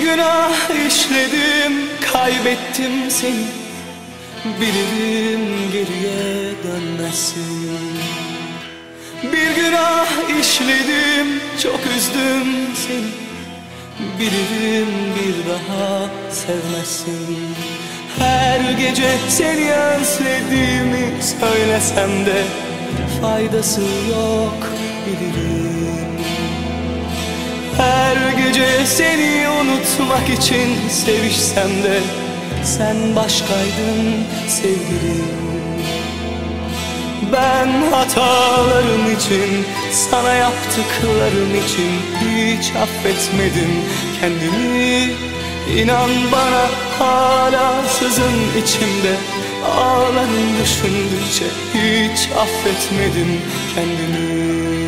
günah işledim kaybettim seni. Bilirim geriye dönmezsin. Bir günah işledim çok üzdüm seni. Bilirim bir daha sevmezsin. Her gece seni özlediğimi söylesem de Faydası yok bilirim seni unutmak için sevişsem de Sen başkaydın sevgilim. Ben hatalarım için, sana yaptıklarım için hiç affetmedim kendimi. İnan bana hala sızın içimde Ağlarım düşündükçe hiç affetmedim kendimi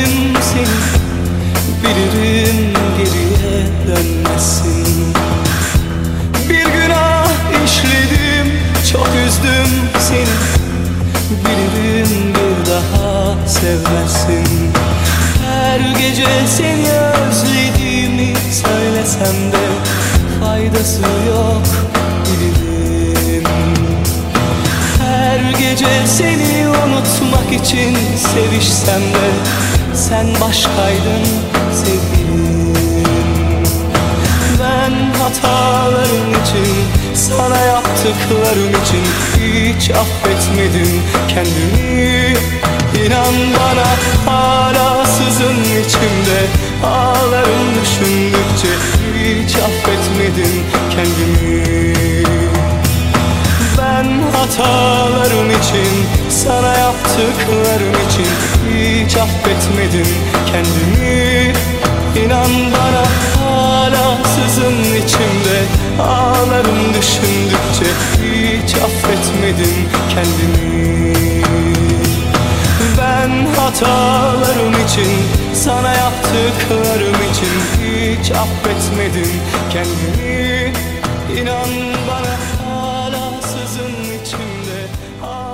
kaybettim seni Bilirim geriye dönmezsin Bir günah işledim çok üzdüm seni. Bilirim bir daha sevmezsin Her gece seni özlediğimi söylesem de Faydası yok bilirim. Her gece seni unutmak için sevişsem de Sen başkaydın sevgilim. Ben hatalarım için Sana yaptıklarım için Hiç affetmedim kendimi. İnan bana hala sızın içimde. Ağlarım düşündükçe Hiç affetmedim kendimi. Ben hatalarım için sana yaptıklarım için hiç affetmedim kendimi. İnan bana hala sızın içimde. Ağlarım düşündükçe hiç affetmedim kendimi. Ben hatalarım için sana yaptıklarım için hiç affetmedim kendimi. İnan bana hala sızın içimde. ağlarım